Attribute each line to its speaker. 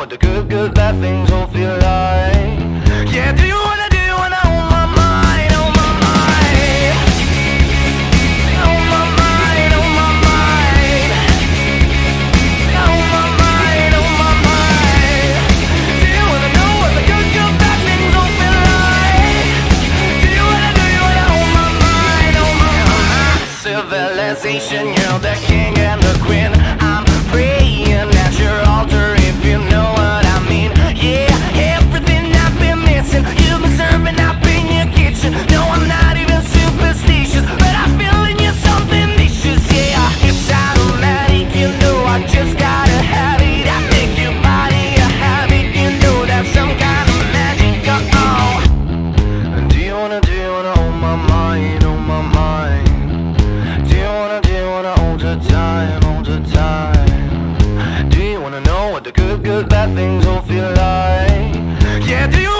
Speaker 1: want the good, good, bad things all feel like? Yeah, do you wanna, do you wanna own my mind, own my mind? Own my mind, own my mind. Own my mind, own my mind. Do you wanna know what the good, good, bad things all feel like? Do you wanna, do you wanna own my mind, own my mind? Civilization, you're the king and the queen. I'm the time, all the time Do you wanna know what the good, good, bad things all feel like? Yeah, do you